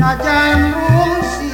and I damn won't see.